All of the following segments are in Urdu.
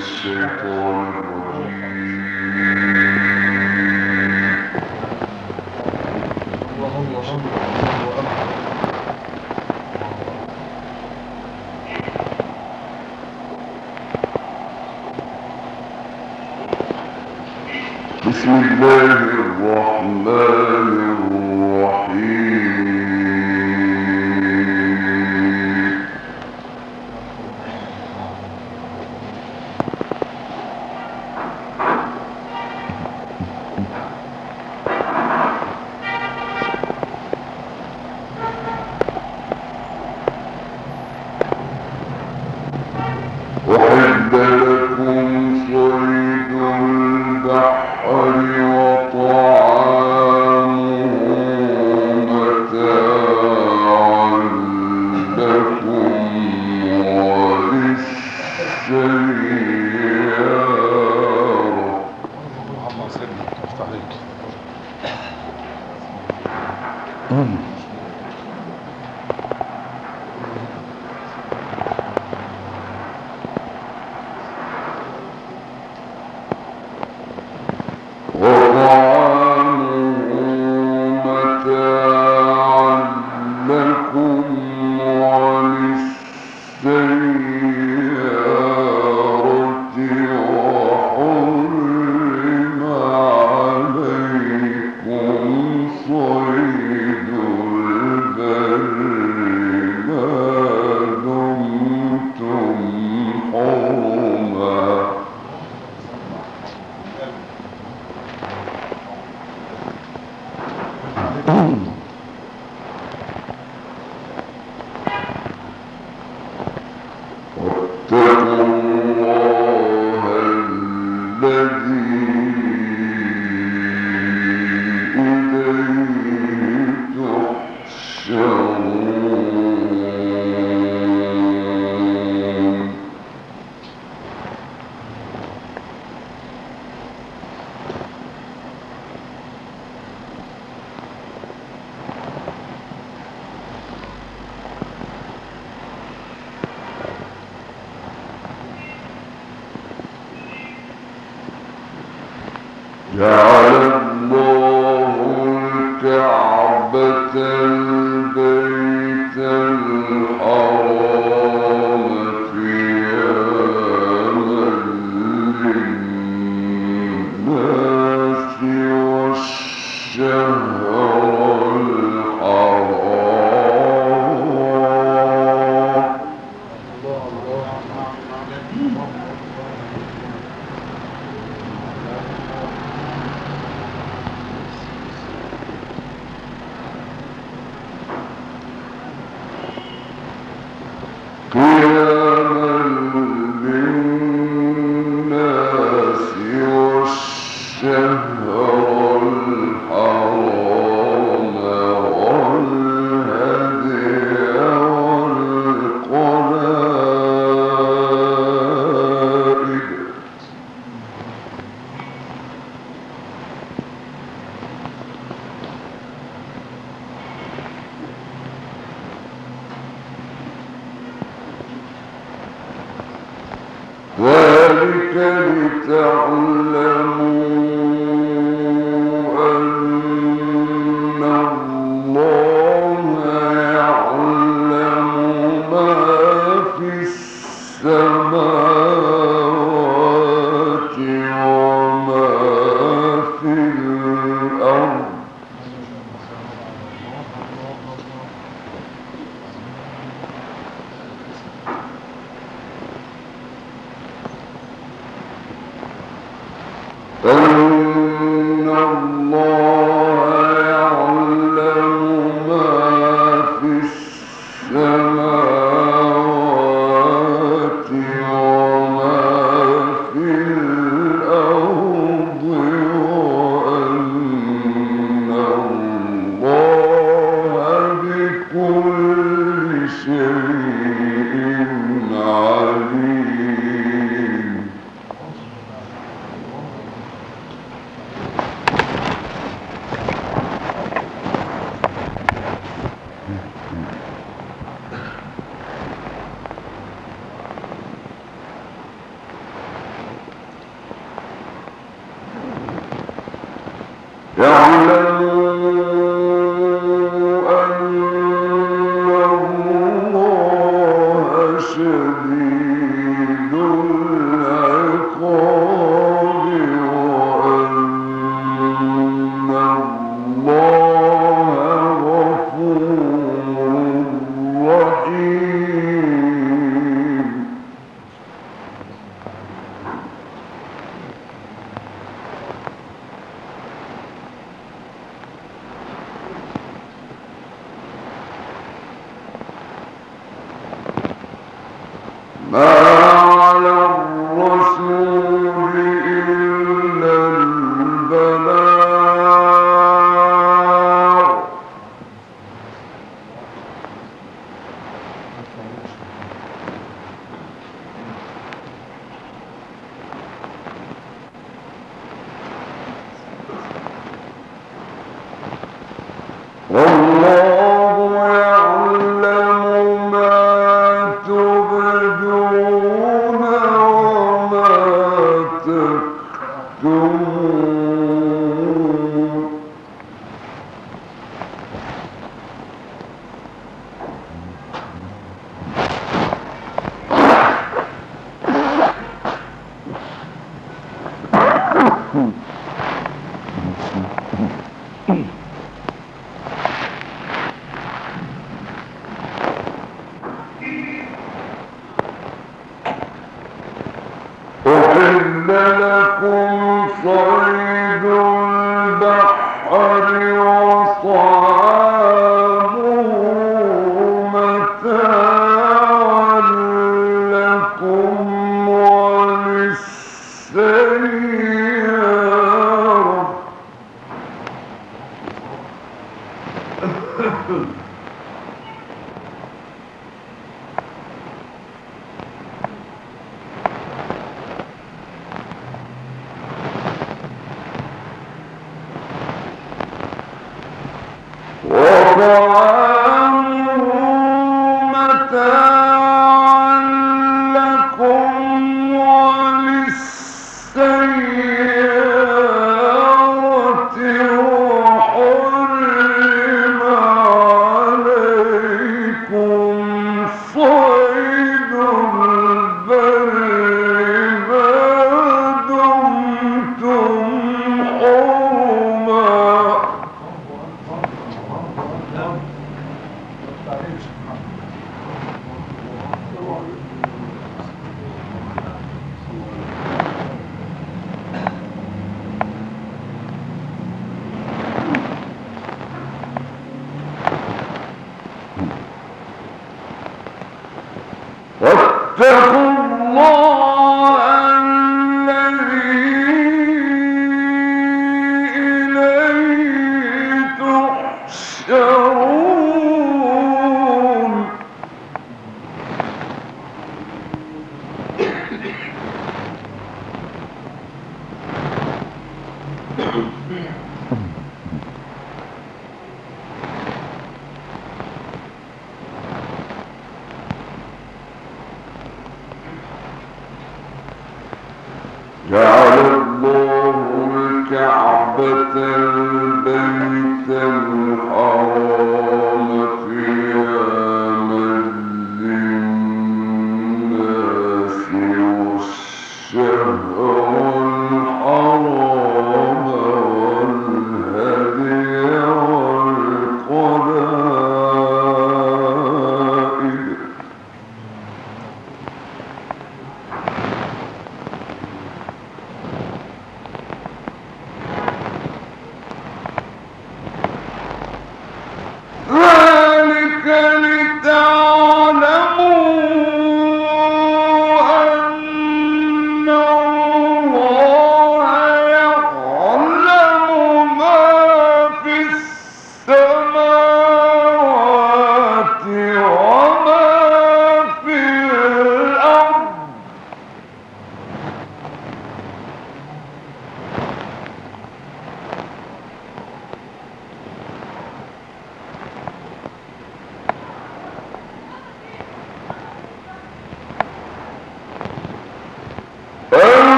الشيطان الرجيم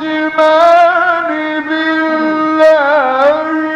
فيقسمان بالله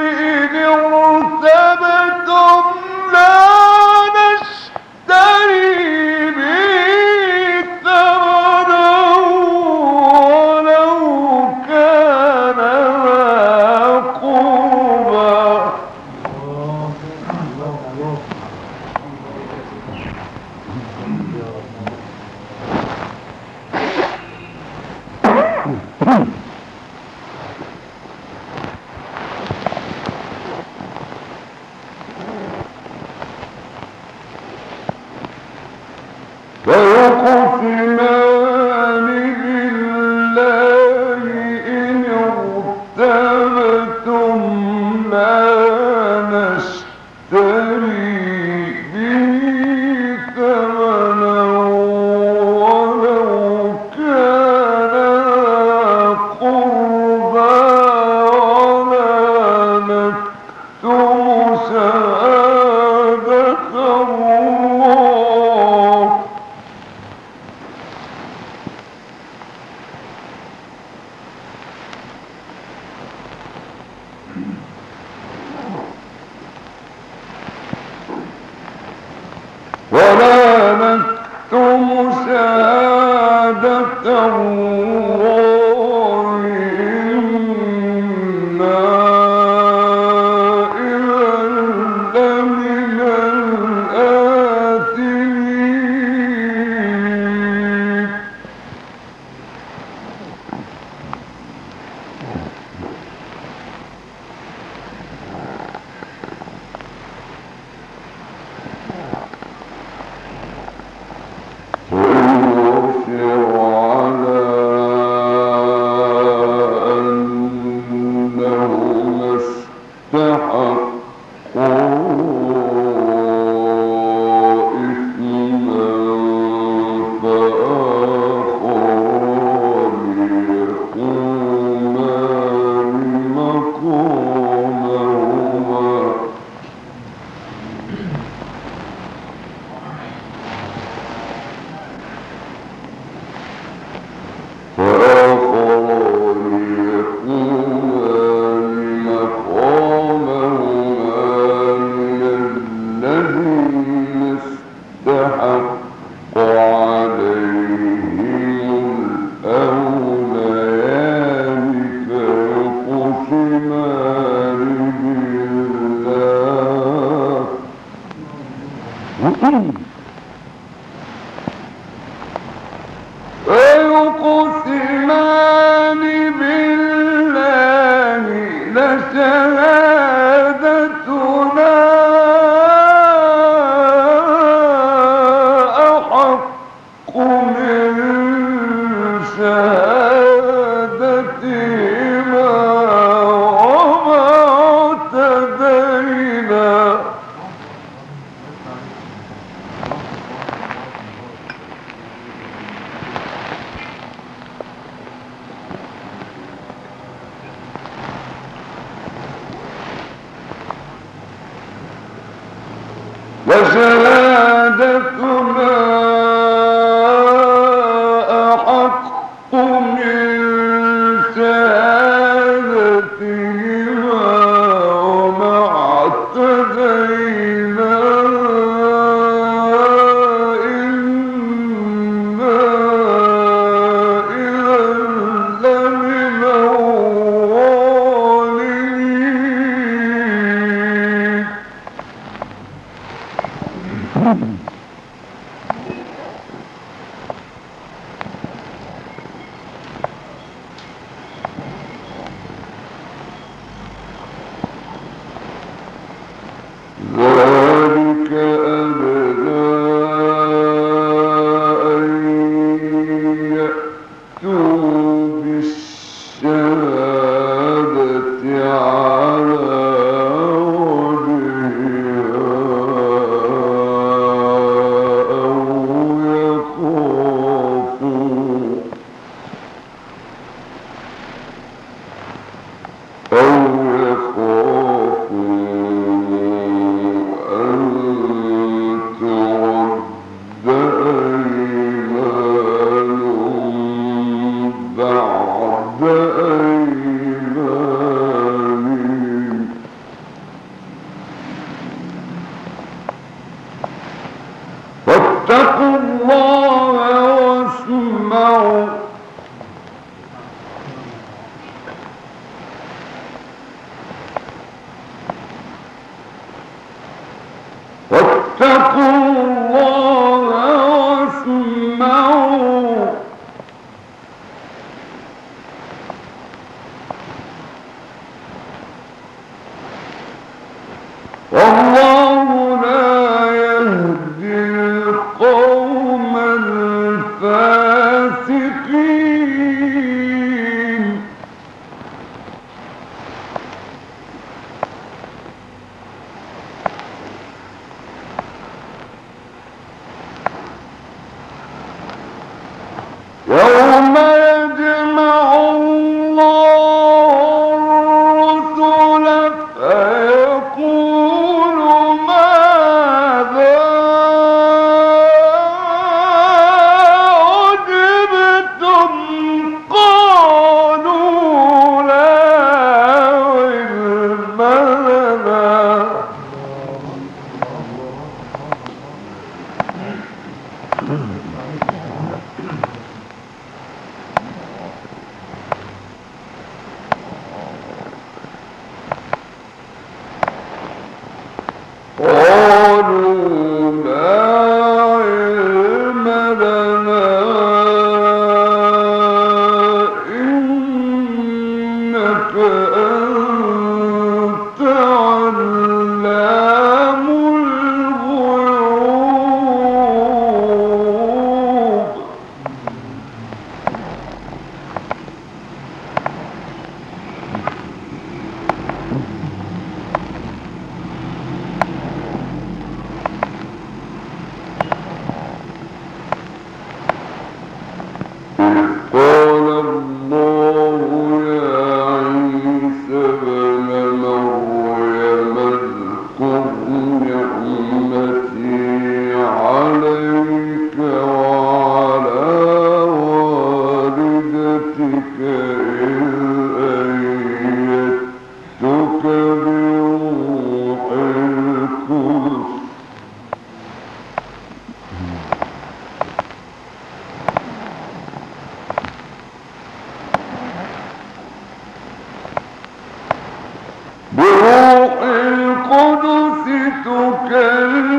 القدس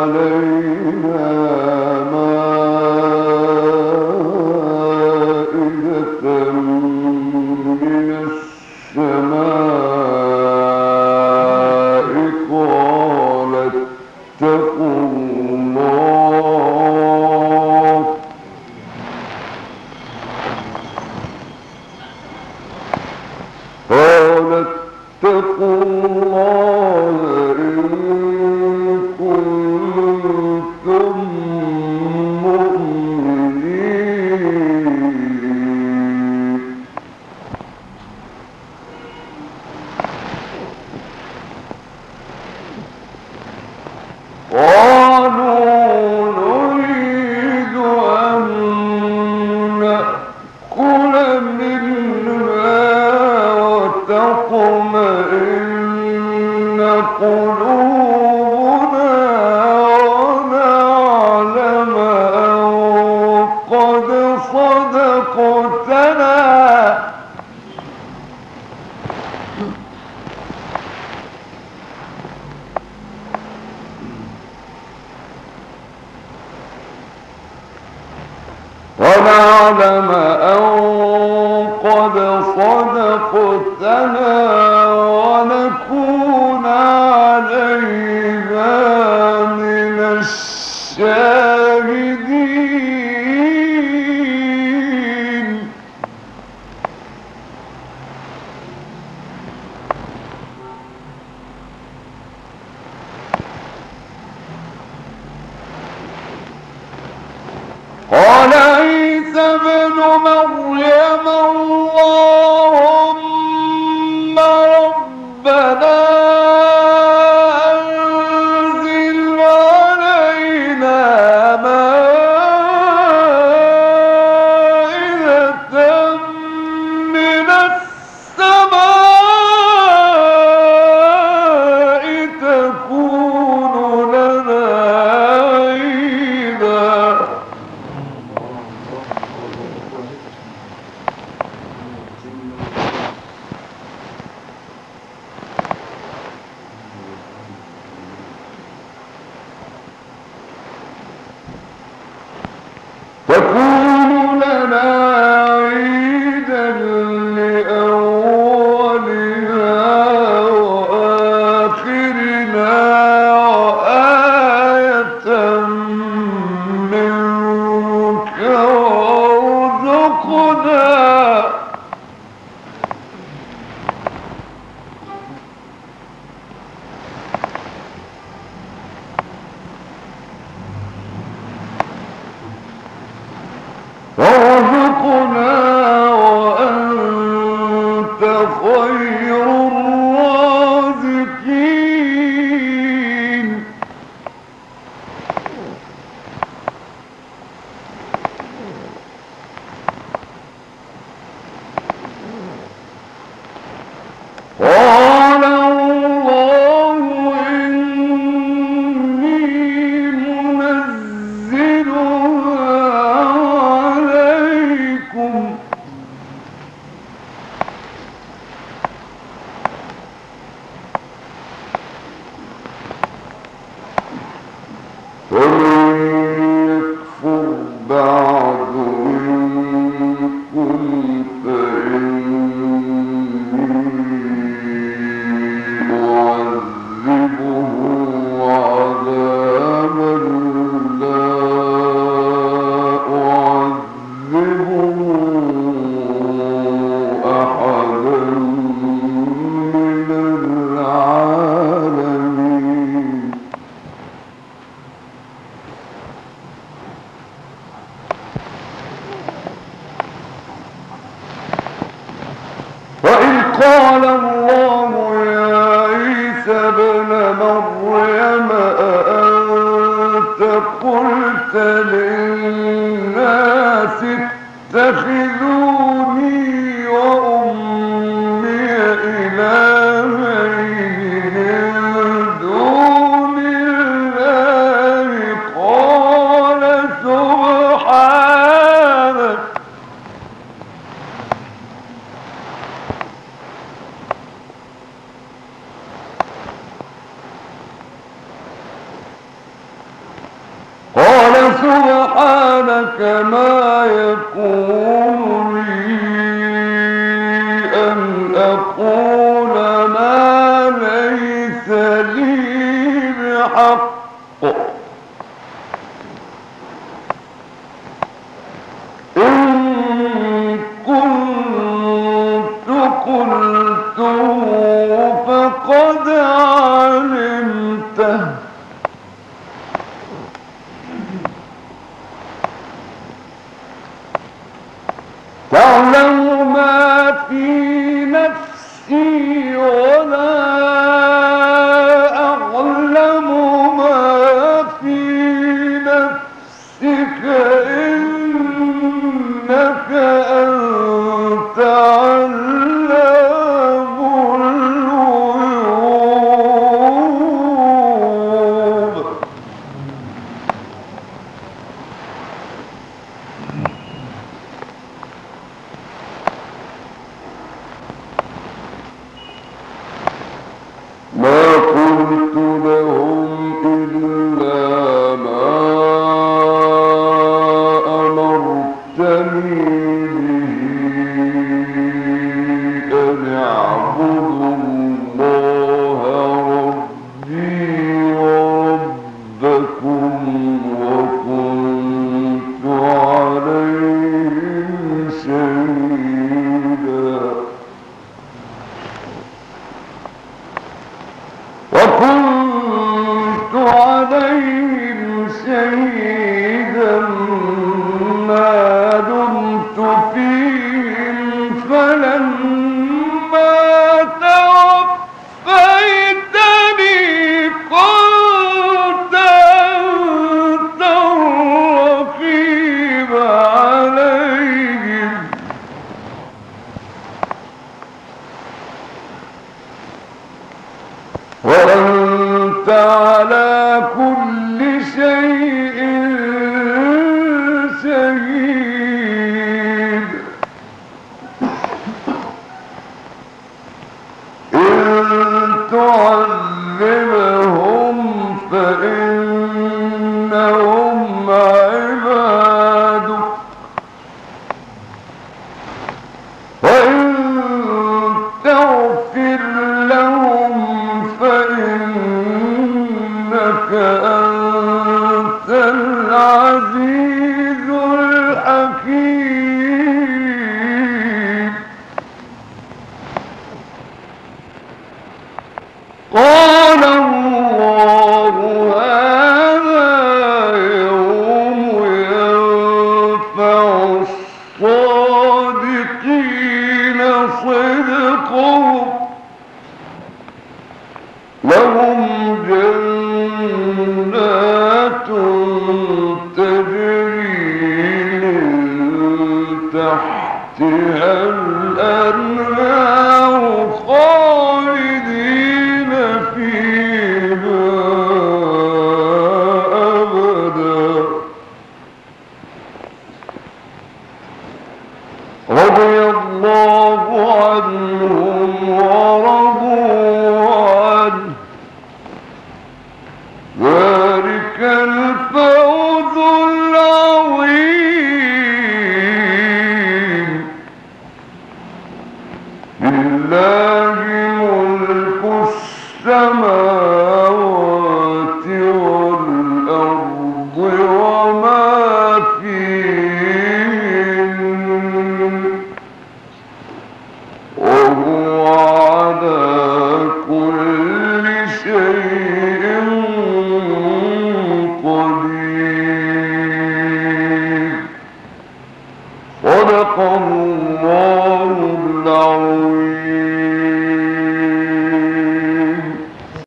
علينا ما خير الراحمين